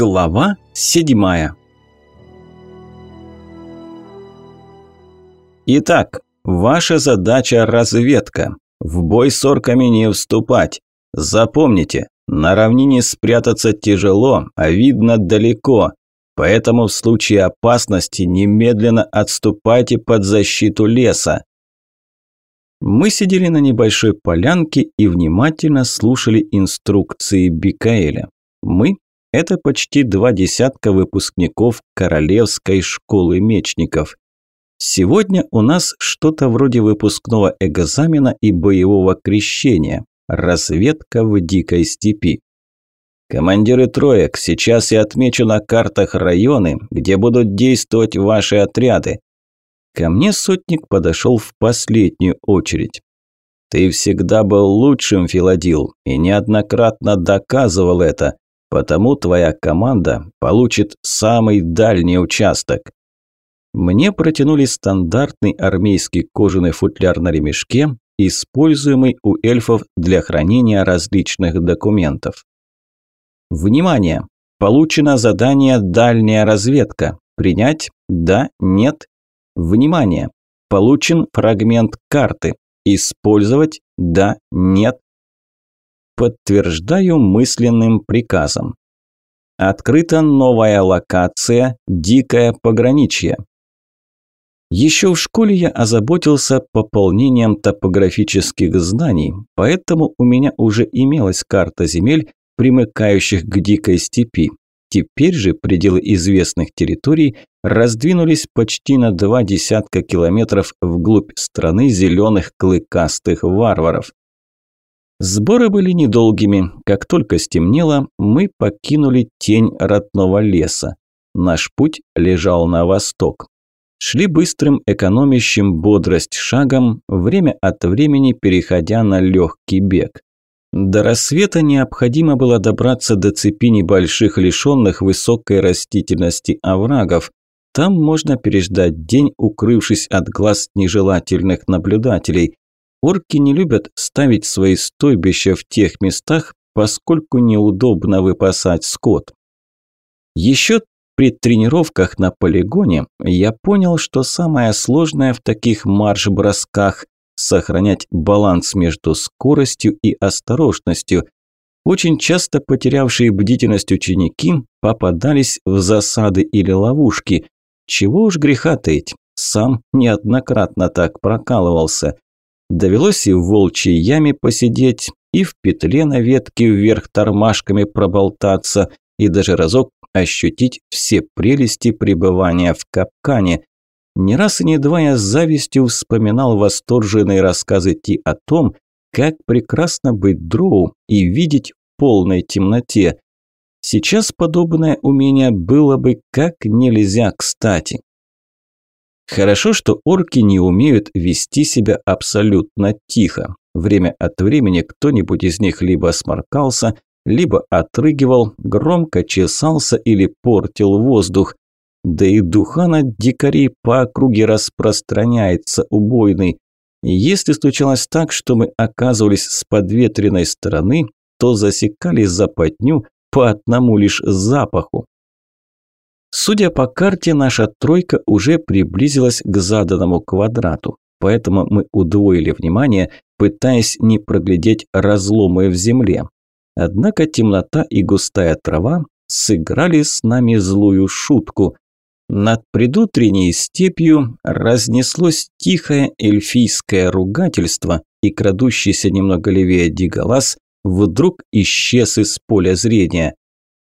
Глава седьмая Итак, ваша задача – разведка. В бой с орками не вступать. Запомните, на равнине спрятаться тяжело, а видно далеко. Поэтому в случае опасности немедленно отступайте под защиту леса. Мы сидели на небольшой полянке и внимательно слушали инструкции Бикаэля. Мы – это почти два десятка выпускников Королевской школы мечников. Сегодня у нас что-то вроде выпускного экзамена и боевого крещения. Разведка в дикой степи. Командиры троек, сейчас я отмечу на картах районы, где будут действовать ваши отряды. Ко мне сотник подошел в последнюю очередь. Ты всегда был лучшим, Филадил, и неоднократно доказывал это, потому твоя команда получит самый дальний участок. Мне протянули стандартный армейский кожаный футляр на ремешке, используемый у эльфов для хранения различных документов. Внимание! Получено задание «Дальняя разведка». Принять? Да? Нет? Внимание! Получен фрагмент карты. Использовать? Да? Нет? Подтверждаю мысленным приказом. Открыта новая локация «Дикое пограничье». Еще в школе я озаботился пополнением топографических знаний, поэтому у меня уже имелась карта земель, примыкающих к дикой степи. Теперь же пределы известных территорий раздвинулись почти на два десятка километров вглубь страны зеленых клыкастых варваров. Сборы были недолгими. Как только стемнело, мы покинули тень родного леса. Наш путь лежал на восток. Шли быстрым, экономящим бодрость шагом, время от времени переходя на легкий бег. До рассвета необходимо было добраться до цепи небольших лишенных высокой растительности оврагов. Там можно переждать день, укрывшись от глаз нежелательных наблюдателей. Орки не любят ставить свои стойбища в тех местах, поскольку неудобно выпасать скот. Еще при тренировках на полигоне я понял, что самое сложное в таких марш-бросках – сохранять баланс между скоростью и осторожностью. Очень часто потерявшие бдительность ученики попадались в засады или ловушки. Чего уж греха таить, сам неоднократно так прокалывался. Довелось и в волчьей яме посидеть, и в петле на ветке вверх тормашками проболтаться, и даже разок ощутить все прелести пребывания в капкане. Не раз и не два я с завистью вспоминал восторженные рассказы Ти о том, как прекрасно быть дроу и видеть в полной темноте. Сейчас подобное умение было бы как нельзя кстати. Хорошо, что орки не умеют вести себя абсолютно тихо. Время от времени кто-нибудь из них либо сморкался, либо отрыгивал, громко чесался или портил воздух. Да и духан от дикарей по округе распространяется убойный. Если случалось так, что мы оказывались с подветренной стороны, то засекали западню по одному лишь запаху. Судя по карте, наша тройка уже приблизилась к заданному квадрату, поэтому мы удвоили внимание, пытаясь не проглядеть разломы в земле. Однако темнота и густая трава сыграли с нами злую шутку. Над предутренней степью разнеслось тихое эльфийское ругательство, и крадущийся немного левее Дигалас вдруг исчез из поля зрения.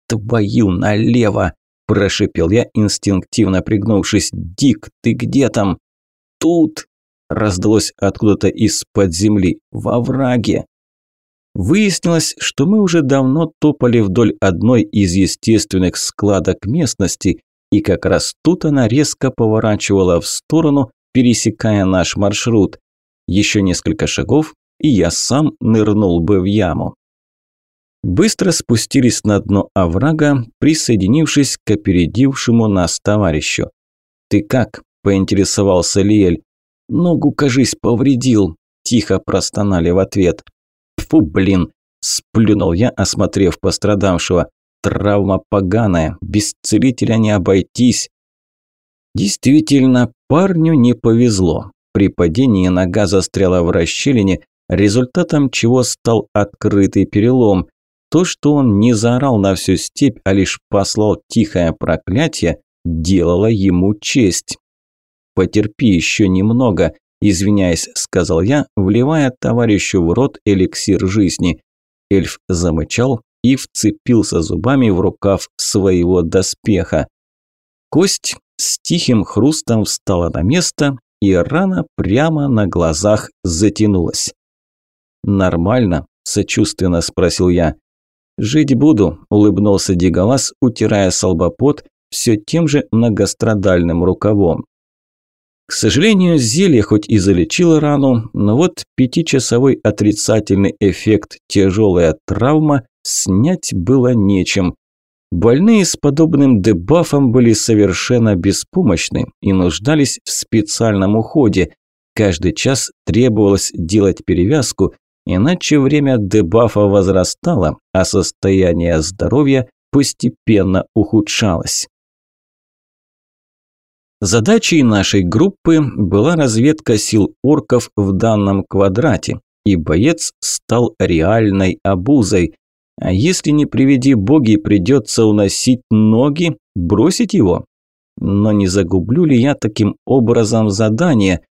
«Твою налево!» – прошипел я, инстинктивно пригнувшись. «Дик, ты где там?» «Тут!» – раздалось откуда-то из-под земли. «Во враге!» Выяснилось, что мы уже давно топали вдоль одной из естественных складок местности, и как раз тут она резко поворачивала в сторону, пересекая наш маршрут. Еще несколько шагов, и я сам нырнул бы в яму. Быстро спустились на дно оврага, присоединившись к опередившему нас товарищу. «Ты как?» – поинтересовался Лиэль. «Ногу, кажись, повредил», – тихо простонали в ответ. Фу, блин!» – сплюнул я, осмотрев пострадавшего. травма поганая, без целителя не обойтись. Действительно, парню не повезло. При падении нога застряла в расщелине, результатом чего стал открытый перелом. То, что он не заорал на всю степь, а лишь послал тихое проклятие, делало ему честь. «Потерпи еще немного», – извиняясь, сказал я, вливая товарищу в рот эликсир жизни. Эльф замычал и вцепился зубами в рукав своего доспеха. Кость с тихим хрустом встала на место, и рана прямо на глазах затянулась. «Нормально?» – сочувственно спросил я. «Жить буду», – улыбнулся Дигалас, утирая солбопот все тем же многострадальным рукавом. К сожалению, зелье хоть и залечило рану, но вот пятичасовой отрицательный эффект тяжелая травма снять было нечем. Больные с подобным дебафом были совершенно беспомощны и нуждались в специальном уходе. Каждый час требовалось делать перевязку, иначе время дебафа возрастало, а состояние здоровья постепенно ухудшалось. Задачей нашей группы была разведка сил орков в данном квадрате, и боец стал реальной обузой. А если не приведи боги, придется уносить ноги, бросить его? Но не загублю ли я таким образом задание?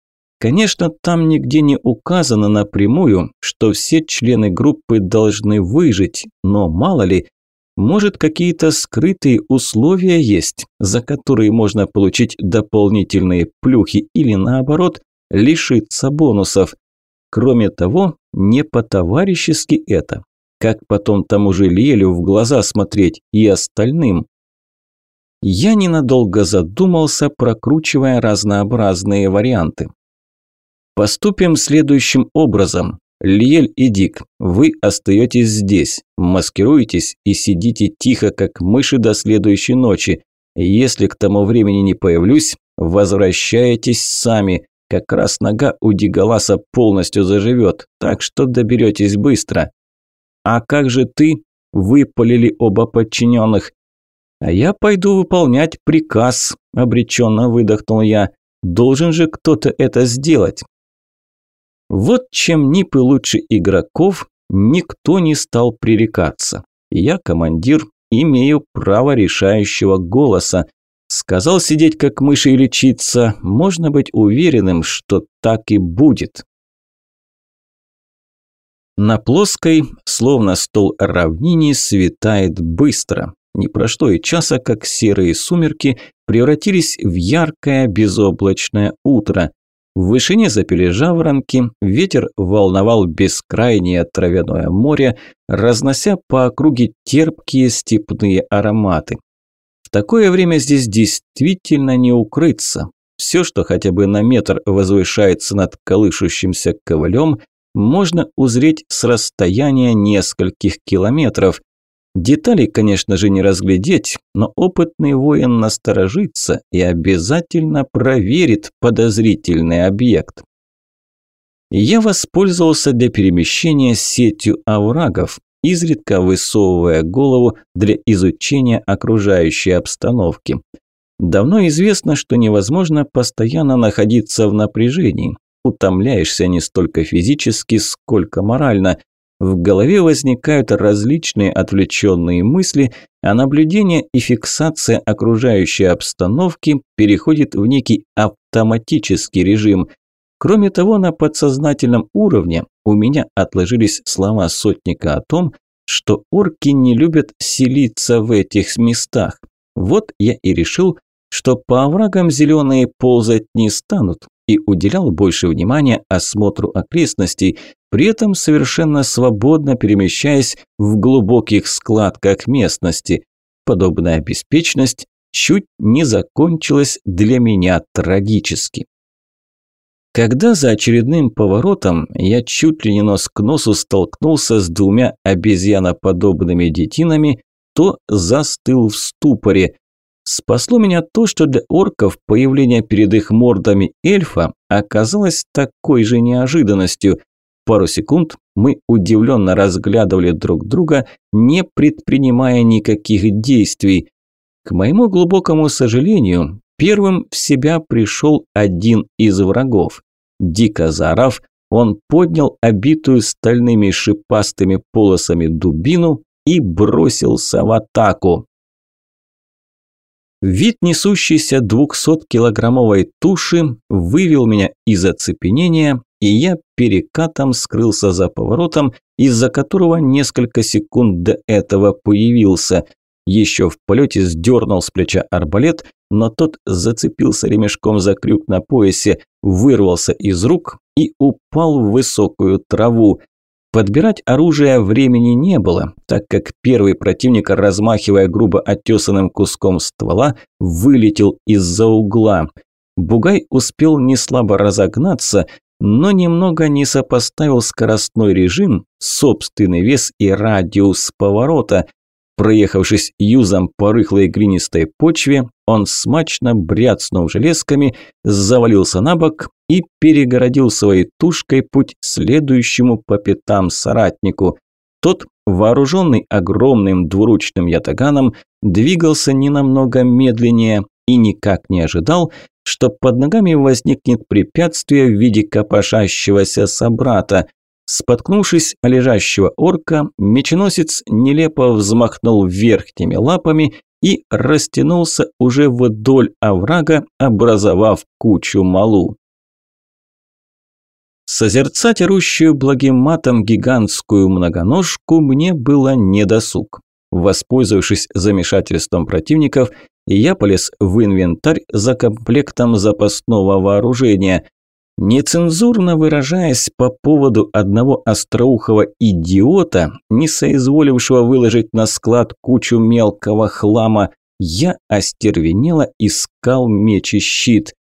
Конечно, там нигде не указано напрямую, что все члены группы должны выжить, но мало ли, может, какие-то скрытые условия есть, за которые можно получить дополнительные плюхи или наоборот, лишиться бонусов. Кроме того, не по-товарищески это. Как потом тому же Лелю в глаза смотреть и остальным? Я ненадолго задумался, прокручивая разнообразные варианты. Поступим следующим образом. Лиель и Дик, вы остаетесь здесь, маскируетесь и сидите тихо, как мыши до следующей ночи. Если к тому времени не появлюсь, возвращаетесь сами. Как раз нога у Дигаласа полностью заживет, так что доберетесь быстро. А как же ты? Выпалили оба подчиненных. А я пойду выполнять приказ, обреченно выдохнул я. Должен же кто-то это сделать. Вот чем Нипы лучше игроков, никто не стал пререкаться. Я командир, имею право решающего голоса. Сказал сидеть как мыши и лечиться, можно быть уверенным, что так и будет. На плоской, словно стол равнине, светает быстро. Не прошло и часа, как серые сумерки превратились в яркое безоблачное утро. В вышине запели жаворонки, ветер волновал бескрайнее травяное море, разнося по округе терпкие степные ароматы. В такое время здесь действительно не укрыться. Все, что хотя бы на метр возвышается над колышущимся ковылем, можно узреть с расстояния нескольких километров, Деталей, конечно же, не разглядеть, но опытный воин насторожится и обязательно проверит подозрительный объект. Я воспользовался для перемещения сетью оврагов, изредка высовывая голову для изучения окружающей обстановки. Давно известно, что невозможно постоянно находиться в напряжении. Утомляешься не столько физически, сколько морально – в голове возникают различные отвлеченные мысли, а наблюдение и фиксация окружающей обстановки переходит в некий автоматический режим. Кроме того, на подсознательном уровне у меня отложились слова сотника о том, что орки не любят селиться в этих местах. Вот я и решил, что по оврагам зеленые ползать не станут, и уделял больше внимания осмотру окрестностей, при этом совершенно свободно перемещаясь в глубоких складках местности. Подобная беспечность чуть не закончилась для меня трагически. Когда за очередным поворотом я чуть ли не нос к носу столкнулся с двумя обезьяноподобными детинами, то застыл в ступоре. Спасло меня то, что для орков появление перед их мордами эльфа оказалось такой же неожиданностью. Пару секунд, Мы удивленно разглядывали друг друга, не предпринимая никаких действий. К моему глубокому сожалению, первым в себя пришел один из врагов. Дико заорав, он поднял обитую стальными шипастыми полосами дубину и бросился в атаку. Вид несущейся 200-килограммовой туши вывел меня из оцепенения, и я перекатом скрылся за поворотом, из-за которого несколько секунд до этого появился. Еще в полете сдернул с плеча арбалет, но тот зацепился ремешком за крюк на поясе, вырвался из рук и упал в высокую траву. Подбирать оружие времени не было, так как первый противник, размахивая грубо оттесанным куском ствола, вылетел из-за угла. Бугай успел неслабо разогнаться, но немного не сопоставил скоростной режим, собственный вес и радиус поворота. Проехавшись юзом по рыхлой глинистой почве, он смачно бряцнув железками, завалился на бок и перегородил своей тушкой путь следующему по пятам соратнику. Тот, вооруженный огромным двуручным ятаганом, двигался не намного медленнее и никак не ожидал, что под ногами возникнет препятствие в виде копошащегося собрата. Споткнувшись о лежащего орка, меченосец нелепо взмахнул верхними лапами и растянулся уже вдоль оврага, образовав кучу малу. Созерцать орущую благим матом гигантскую многоножку мне было недосуг. Воспользовавшись замешательством противников, я полез в инвентарь за комплектом запасного вооружения. Нецензурно выражаясь по поводу одного остроухого идиота, не соизволившего выложить на склад кучу мелкого хлама, я остервенело искал меч и щит.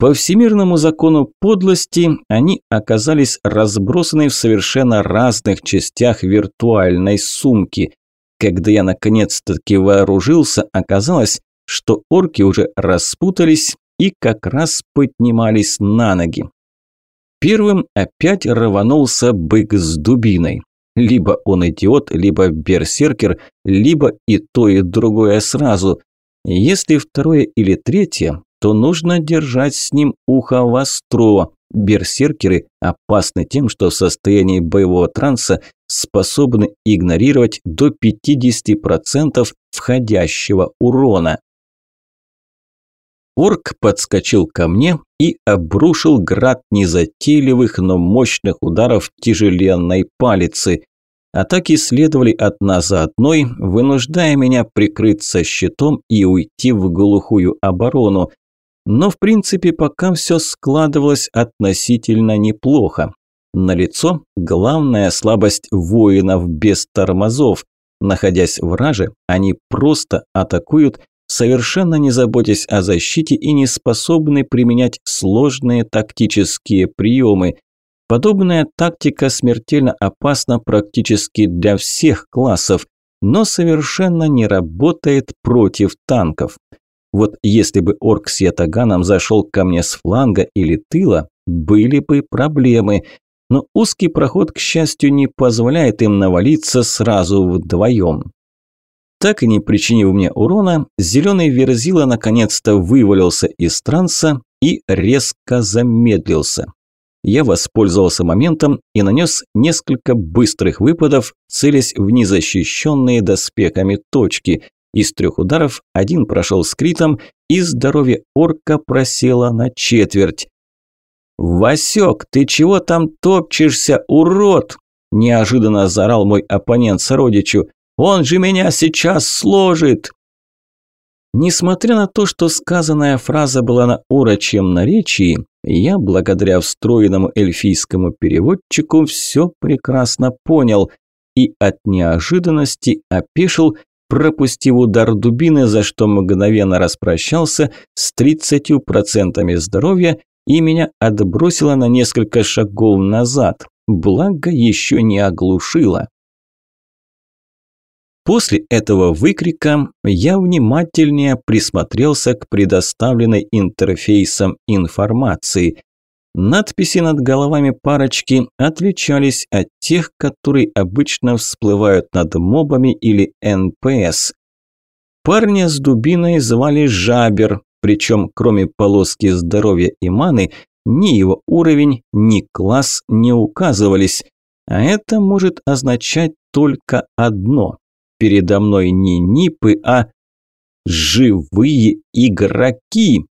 По всемирному закону подлости они оказались разбросаны в совершенно разных частях виртуальной сумки. Когда я наконец-таки вооружился, оказалось, что орки уже распутались и как раз поднимались на ноги. Первым опять рванулся бык с дубиной. Либо он идиот, либо берсеркер, либо и то, и другое сразу. Если второе или третье, то нужно держать с ним ухо востро. Берсеркеры опасны тем, что в состоянии боевого транса способны игнорировать до 50% входящего урона. Орк подскочил ко мне и обрушил град незатейливых, но мощных ударов тяжеленной палицы. Атаки следовали одна за одной, вынуждая меня прикрыться щитом и уйти в глухую оборону. Но в принципе пока все складывалось относительно неплохо. На лицо главная слабость воинов без тормозов. Находясь в раже, они просто атакуют совершенно не заботясь о защите и не способны применять сложные тактические приемы. Подобная тактика смертельно опасна практически для всех классов, но совершенно не работает против танков. Вот если бы орк с ятаганом зашел ко мне с фланга или тыла, были бы проблемы. Но узкий проход, к счастью, не позволяет им навалиться сразу вдвоем. Так и не причинив мне урона, зеленый верзила наконец-то вывалился из транса и резко замедлился. Я воспользовался моментом и нанес несколько быстрых выпадов, целясь в незащищенные доспехами точки. Из трех ударов один прошел с и здоровье орка просело на четверть. «Васек, ты чего там топчешься, урод?» – неожиданно заорал мой оппонент сородичу. Он же меня сейчас сложит!» Несмотря на то, что сказанная фраза была на урочьем наречии, я, благодаря встроенному эльфийскому переводчику, все прекрасно понял и от неожиданности опешил, пропустив удар дубины, за что мгновенно распрощался с 30% здоровья и меня отбросило на несколько шагов назад, благо еще не оглушило. После этого выкрика я внимательнее присмотрелся к предоставленной интерфейсом информации. Надписи над головами парочки отличались от тех, которые обычно всплывают над мобами или НПС. Парня с дубиной звали Жабер, причем кроме полоски здоровья и маны, ни его уровень, ни класс не указывались. А это может означать только одно. Передо мной не нипы, а живые игроки.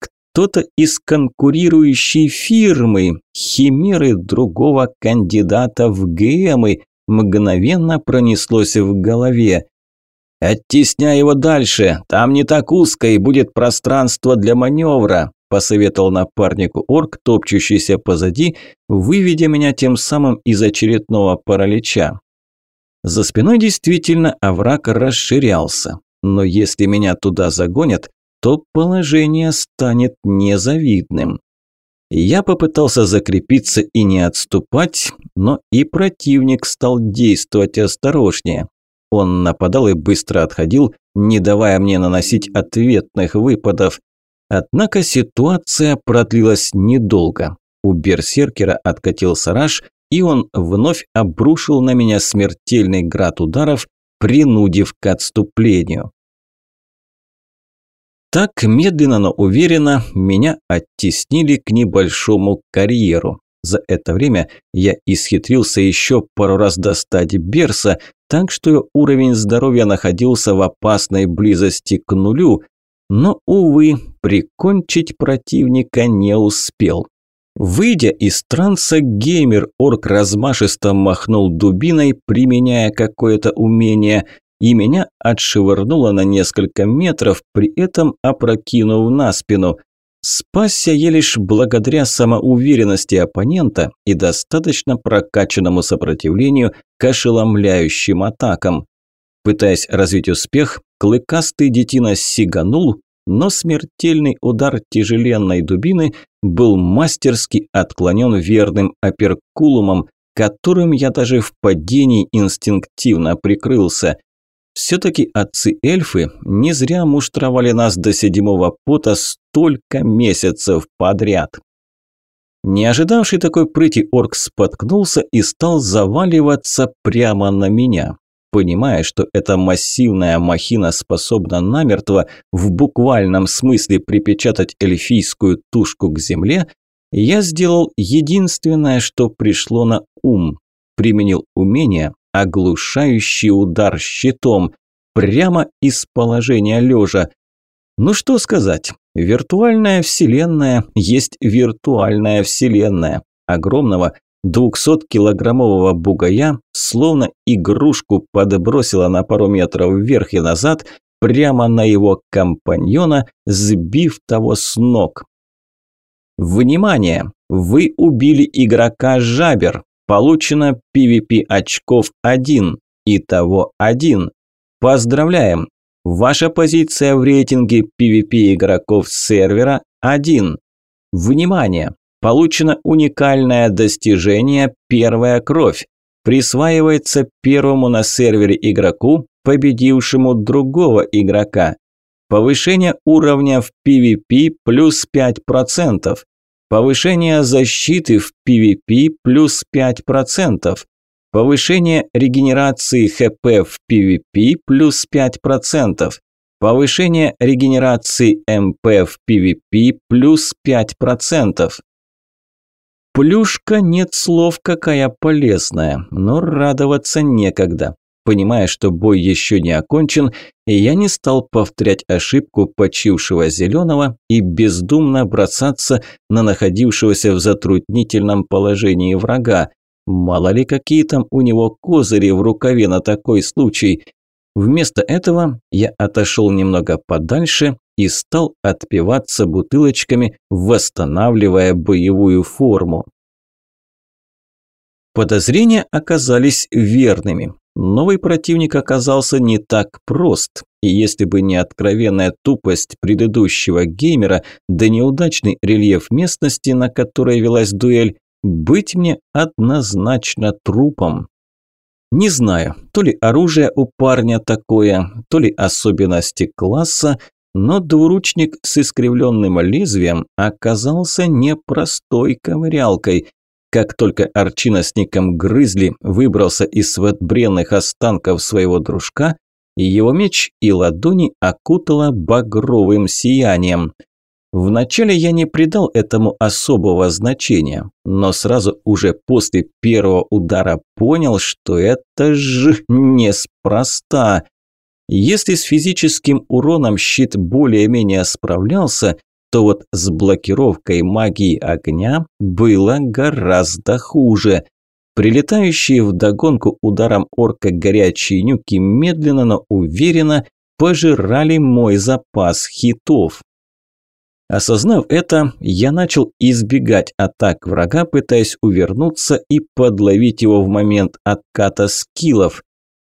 Кто-то из конкурирующей фирмы, химеры другого кандидата в ГМы, мгновенно пронеслось в голове. «Оттесняй его дальше, там не так узко и будет пространство для маневра», посоветовал напарнику орк, топчущийся позади, выведя меня тем самым из очередного паралича. За спиной действительно овраг расширялся, но если меня туда загонят, то положение станет незавидным. Я попытался закрепиться и не отступать, но и противник стал действовать осторожнее. Он нападал и быстро отходил, не давая мне наносить ответных выпадов. Однако ситуация продлилась недолго. У берсеркера откатился раж, и он вновь обрушил на меня смертельный град ударов, принудив к отступлению. Так медленно, но уверенно меня оттеснили к небольшому карьеру. За это время я исхитрился еще пару раз достать Берса, так что уровень здоровья находился в опасной близости к нулю, но, увы, прикончить противника не успел. Выйдя из транса, геймер-орк размашисто махнул дубиной, применяя какое-то умение, и меня отшвырнуло на несколько метров, при этом опрокинув на спину. Спасся я лишь благодаря самоуверенности оппонента и достаточно прокачанному сопротивлению к ошеломляющим атакам. Пытаясь развить успех, клыкастый детина сиганул, но смертельный удар тяжеленной дубины был мастерски отклонен верным аперкулумом, которым я даже в падении инстинктивно прикрылся. Все-таки отцы-эльфы не зря муштровали нас до седьмого пота столько месяцев подряд. Не ожидавший такой прыти орк споткнулся и стал заваливаться прямо на меня. Понимая, что эта массивная махина способна намертво, в буквальном смысле припечатать эльфийскую тушку к земле, я сделал единственное, что пришло на ум. Применил умение, оглушающий удар щитом, прямо из положения лежа. Ну что сказать, виртуальная вселенная есть виртуальная вселенная. Огромного 200-килограммового бугая словно игрушку подбросила на пару метров вверх и назад, прямо на его компаньона, сбив того с ног. Внимание! Вы убили игрока Жабер. Получено PvP очков 1. Итого 1. Поздравляем! Ваша позиция в рейтинге PvP игроков сервера 1. Внимание! Получено уникальное достижение «Первая кровь». Присваивается первому на сервере игроку, победившему другого игрока. Повышение уровня в PvP плюс 5%. Повышение защиты в PvP плюс 5%. Повышение регенерации ХП в PvP плюс 5%. Повышение регенерации МП в PvP плюс 5%. Плюшка нет слов какая полезная, но радоваться некогда. Понимая, что бой еще не окончен, я не стал повторять ошибку почившего зеленого и бездумно бросаться на находившегося в затруднительном положении врага. Мало ли какие там у него козыри в рукаве на такой случай. Вместо этого я отошел немного подальше и стал отпиваться бутылочками, восстанавливая боевую форму. Подозрения оказались верными. Новый противник оказался не так прост, и если бы не откровенная тупость предыдущего геймера, да неудачный рельеф местности, на которой велась дуэль, быть мне однозначно трупом. Не знаю, то ли оружие у парня такое, то ли особенности класса, но двуручник с искривленным лезвием оказался непростой ковырялкой. Как только Арчина с ником Грызли выбрался из сватбренных останков своего дружка, его меч и ладони окутало багровым сиянием. Вначале я не придал этому особого значения, но сразу уже после первого удара понял, что это же неспроста. Если с физическим уроном щит более-менее справлялся, то вот с блокировкой магии огня было гораздо хуже. Прилетающие вдогонку ударом орка горячие нюки медленно, но уверенно пожирали мой запас хитов. Осознав это, я начал избегать атак врага, пытаясь увернуться и подловить его в момент отката скиллов.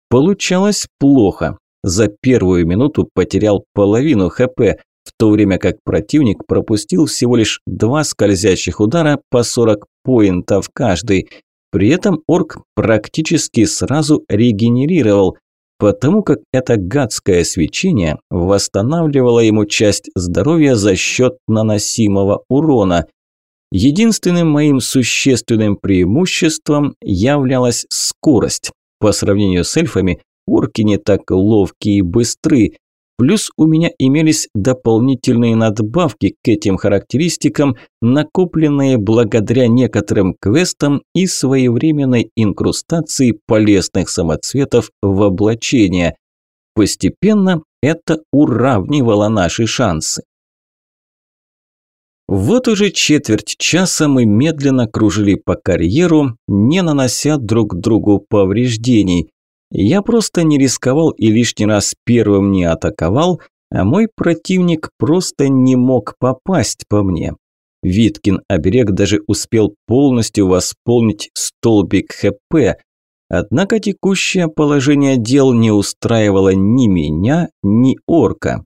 Получалось плохо. За первую минуту потерял половину ХП, в то время как противник пропустил всего лишь два скользящих удара по 40 поинтов каждый. При этом орк практически сразу регенерировал, потому как это гадское свечение восстанавливало ему часть здоровья за счет наносимого урона. Единственным моим существенным преимуществом являлась скорость. По сравнению с эльфами, орки не так ловкие и быстры, Плюс у меня имелись дополнительные надбавки к этим характеристикам, накопленные благодаря некоторым квестам и своевременной инкрустации полезных самоцветов в облачение. Постепенно это уравнивало наши шансы. Вот уже четверть часа мы медленно кружили по карьеру, не нанося друг другу повреждений. Я просто не рисковал и лишний раз первым не атаковал, а мой противник просто не мог попасть по мне. Виткин оберег даже успел полностью восполнить столбик ХП, однако текущее положение дел не устраивало ни меня, ни орка.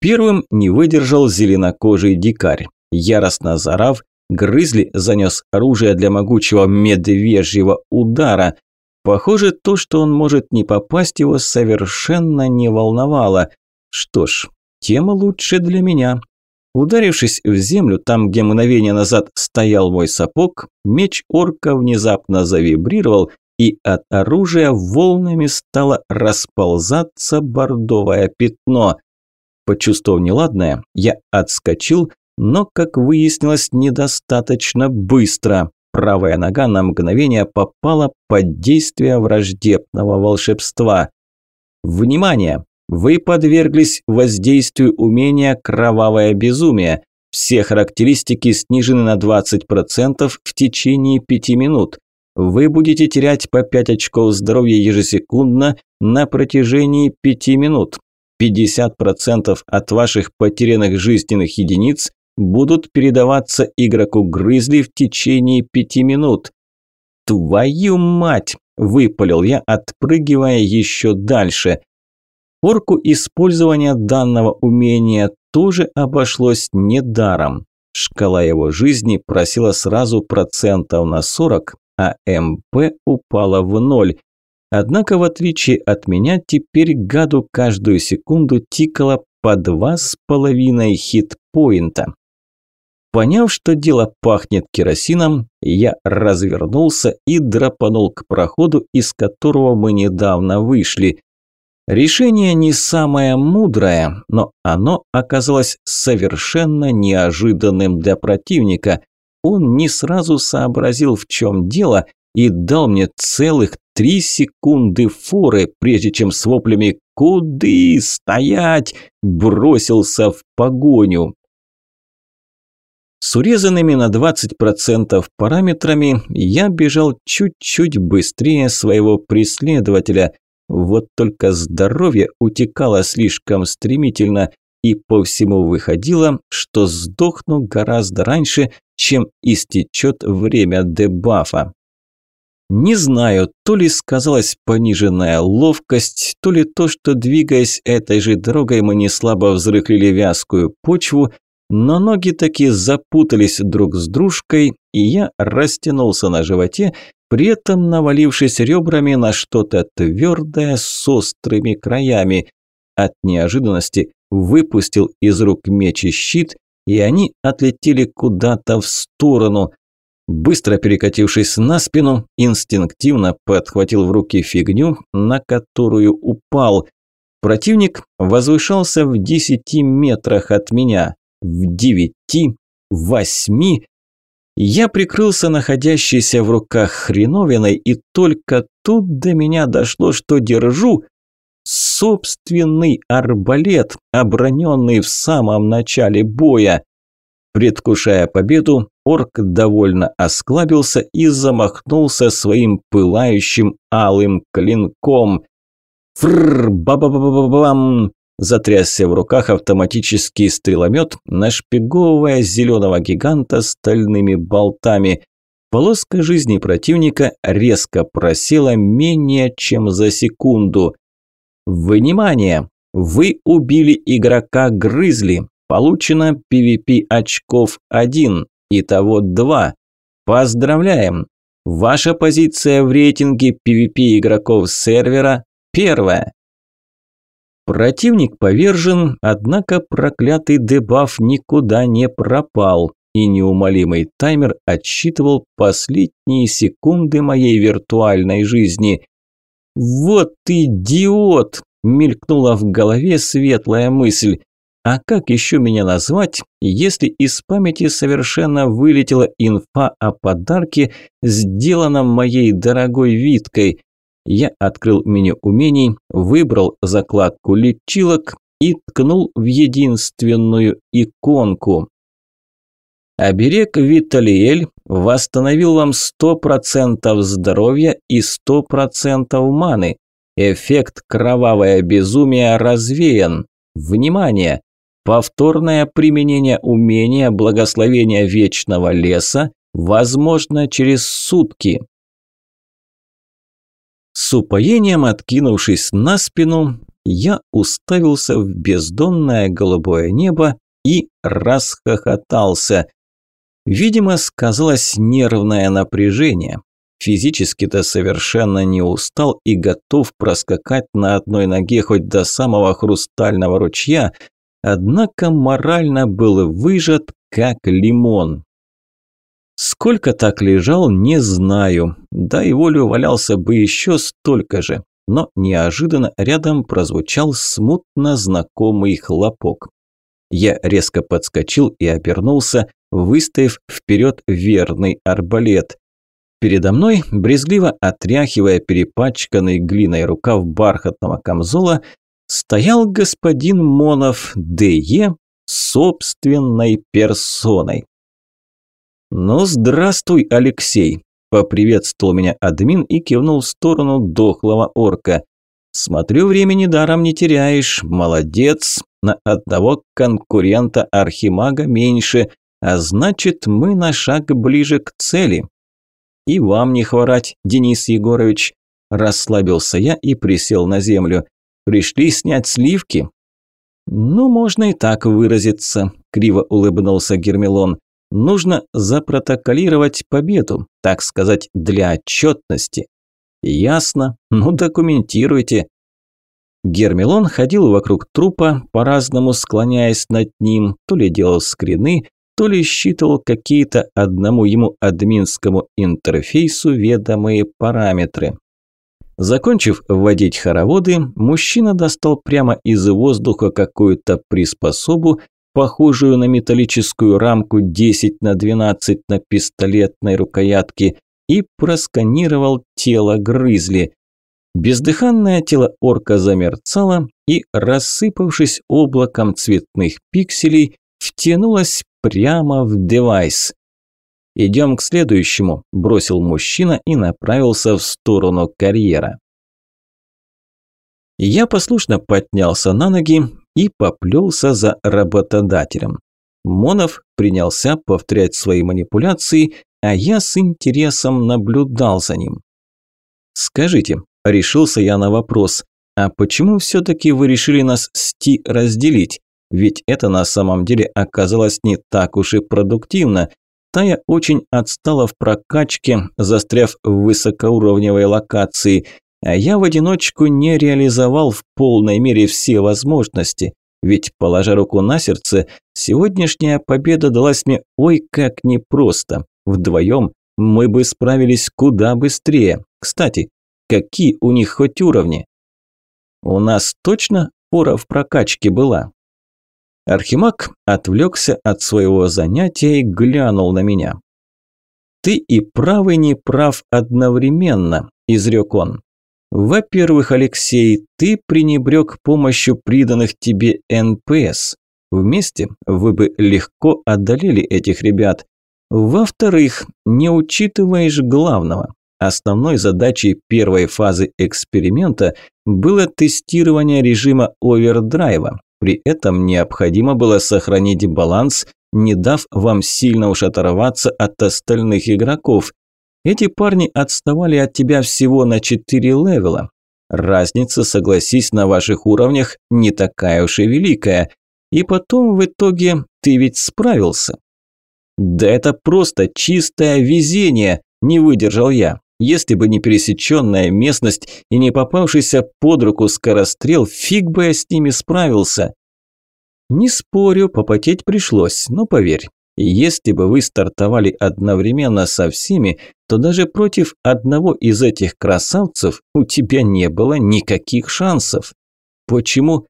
Первым не выдержал зеленокожий дикарь. Яростно зарав, Грызли занес оружие для могучего медвежьего удара – Похоже, то, что он может не попасть, его совершенно не волновало. Что ж, тем лучше для меня. Ударившись в землю, там, где мгновение назад стоял мой сапог, меч орка внезапно завибрировал, и от оружия волнами стало расползаться бордовое пятно. Почувствовав неладное, я отскочил, но, как выяснилось, недостаточно быстро. Правая нога на мгновение попала под действие враждебного волшебства. Внимание! Вы подверглись воздействию умения «Кровавое безумие». Все характеристики снижены на 20% в течение 5 минут. Вы будете терять по 5 очков здоровья ежесекундно на протяжении 5 минут. 50% от ваших потерянных жизненных единиц будут передаваться игроку Грызли в течение пяти минут. «Твою мать!» – выпалил я, отпрыгивая еще дальше. Орку использования данного умения тоже обошлось недаром. Шкала его жизни просила сразу процентов на 40, а МП упала в ноль. Однако, в отличие от меня, теперь гаду каждую секунду тикало по два с половиной хитпоинта. Поняв, что дело пахнет керосином, я развернулся и драпанул к проходу, из которого мы недавно вышли. Решение не самое мудрое, но оно оказалось совершенно неожиданным для противника. Он не сразу сообразил, в чем дело, и дал мне целых три секунды форы, прежде чем с воплями «Куды стоять?» бросился в погоню. С урезанными на 20% параметрами я бежал чуть-чуть быстрее своего преследователя. Вот только здоровье утекало слишком стремительно, и по всему выходило, что сдохну гораздо раньше, чем истечет время дебафа. Не знаю, то ли сказалась пониженная ловкость, то ли то, что двигаясь этой же дорогой мы не слабо взрыхлили вязкую почву, но ноги таки запутались друг с дружкой, и я растянулся на животе, при этом навалившись ребрами на что-то твердое с острыми краями. От неожиданности выпустил из рук меч и щит, и они отлетели куда-то в сторону. Быстро перекатившись на спину, инстинктивно подхватил в руки фигню, на которую упал. Противник возвышался в десяти метрах от меня, в девяти, восьми. Я прикрылся находящейся в руках хреновиной, и только тут до меня дошло, что держу собственный арбалет, оброненный в самом начале боя. Предвкушая победу, орк довольно осклабился и замахнулся своим пылающим алым клинком. Фрррр, ба-ба-ба-ба-бам! Затрясся в руках автоматический стреломет, нашпиговывая зеленого гиганта стальными болтами. Полоска жизни противника резко просела менее чем за секунду. Внимание! Вы убили игрока Грызли. Получено PvP очков 1, итого 2. Поздравляем! Ваша позиция в рейтинге PvP игроков сервера первая. Противник повержен, однако проклятый дебаф никуда не пропал, и неумолимый таймер отсчитывал последние секунды моей виртуальной жизни. «Вот идиот!» – мелькнула в голове светлая мысль. А как еще меня назвать, если из памяти совершенно вылетела инфа о подарке, сделанном моей дорогой Виткой? Я открыл меню умений, выбрал закладку лечилок и ткнул в единственную иконку. Оберег Виталиэль восстановил вам 100% здоровья и 100% маны. Эффект кровавое безумие развеян. Внимание! Повторное применение умения благословения вечного леса возможно через сутки. С упоением откинувшись на спину, я уставился в бездонное голубое небо и расхохотался. Видимо, сказалось нервное напряжение. Физически-то совершенно не устал и готов проскакать на одной ноге хоть до самого хрустального ручья, однако морально был выжат, как лимон. Сколько так лежал, не знаю, да и волю валялся бы еще столько же, но неожиданно рядом прозвучал смутно знакомый хлопок. Я резко подскочил и обернулся, выставив вперед верный арбалет. Передо мной, брезгливо отряхивая перепачканный глиной рукав бархатного камзола, стоял господин Монов Д.Е. собственной персоной. «Ну, здравствуй, Алексей!» – поприветствовал меня админ и кивнул в сторону дохлого орка. «Смотрю, времени даром не теряешь. Молодец. На одного конкурента Архимага меньше, а значит, мы на шаг ближе к цели». «И вам не хворать, Денис Егорович!» Расслабился я и присел на землю. Пришли снять сливки?» «Ну, можно и так выразиться», – криво улыбнулся Гермелон. «Нужно запротоколировать победу, так сказать, для отчетности». «Ясно. Ну, документируйте». Гермелон ходил вокруг трупа, по-разному склоняясь над ним, то ли делал скрины, то ли считывал какие-то одному ему админскому интерфейсу ведомые параметры. Закончив вводить хороводы, мужчина достал прямо из воздуха какую-то приспособу, похожую на металлическую рамку 10 на 12 на пистолетной рукоятке, и просканировал тело грызли. Бездыханное тело орка замерцало и, рассыпавшись облаком цветных пикселей, втянулось прямо в девайс. «Идем к следующему», – бросил мужчина и направился в сторону карьера. Я послушно поднялся на ноги и поплелся за работодателем. Монов принялся повторять свои манипуляции, а я с интересом наблюдал за ним. «Скажите», – решился я на вопрос, – «а почему все-таки вы решили нас с Ти разделить? Ведь это на самом деле оказалось не так уж и продуктивно, Тая очень отстала в прокачке, застряв в высокоуровневой локации, я в одиночку не реализовал в полной мере все возможности. Ведь, положа руку на сердце, сегодняшняя победа далась мне ой как непросто. Вдвоем мы бы справились куда быстрее. Кстати, какие у них хоть уровни? У нас точно пора в прокачке была? Архимаг отвлекся от своего занятия и глянул на меня. «Ты и прав и не прав одновременно», – изрек он. «Во-первых, Алексей, ты пренебрег помощью приданных тебе НПС. Вместе вы бы легко одолели этих ребят. Во-вторых, не учитываешь главного. Основной задачей первой фазы эксперимента было тестирование режима овердрайва. При этом необходимо было сохранить баланс, не дав вам сильно уж оторваться от остальных игроков. Эти парни отставали от тебя всего на 4 левела. Разница, согласись, на ваших уровнях не такая уж и великая. И потом в итоге ты ведь справился. Да это просто чистое везение, не выдержал я. Если бы не пересеченная местность и не попавшийся под руку скорострел, фиг бы я с ними справился. Не спорю, попотеть пришлось, но поверь, если бы вы стартовали одновременно со всеми, то даже против одного из этих красавцев у тебя не было никаких шансов. Почему?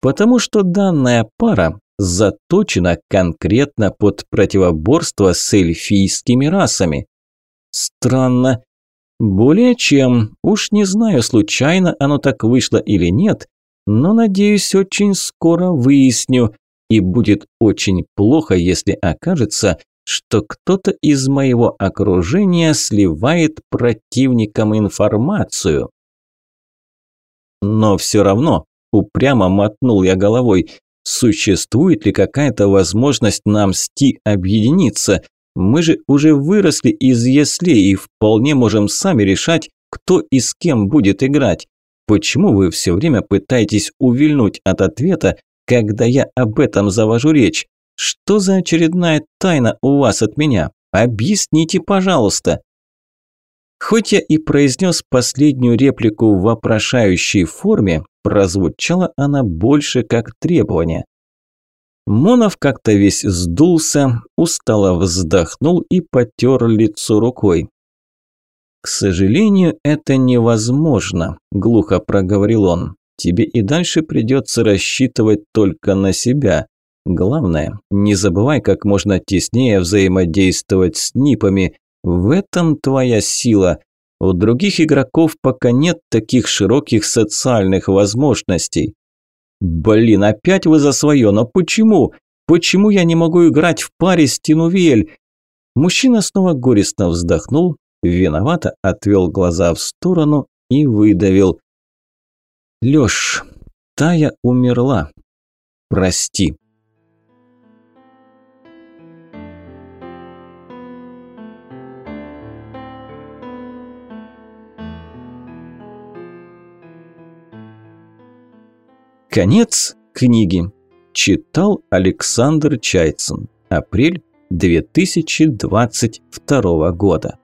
Потому что данная пара заточена конкретно под противоборство с эльфийскими расами. Странно, более чем, уж не знаю, случайно оно так вышло или нет, но, надеюсь, очень скоро выясню, и будет очень плохо, если окажется, что кто-то из моего окружения сливает противникам информацию. Но все равно, упрямо мотнул я головой, существует ли какая-то возможность нам с Ти объединиться, мы же уже выросли из яслей и вполне можем сами решать, кто и с кем будет играть. Почему вы все время пытаетесь увильнуть от ответа, когда я об этом завожу речь? Что за очередная тайна у вас от меня? Объясните, пожалуйста. Хоть я и произнес последнюю реплику в вопрошающей форме, прозвучала она больше как требование. Монов как-то весь сдулся, устало вздохнул и потер лицо рукой. «К сожалению, это невозможно», – глухо проговорил он. «Тебе и дальше придется рассчитывать только на себя. Главное, не забывай как можно теснее взаимодействовать с НИПами. В этом твоя сила. У других игроков пока нет таких широких социальных возможностей. Блин, опять вы за свое, но почему? Почему я не могу играть в паре с Тинувель? Мужчина снова горестно вздохнул, виновато отвел глаза в сторону и выдавил. Лёш, Тая умерла. Прости. Конец книги. Читал Александр Чайцин. Апрель 2022 года.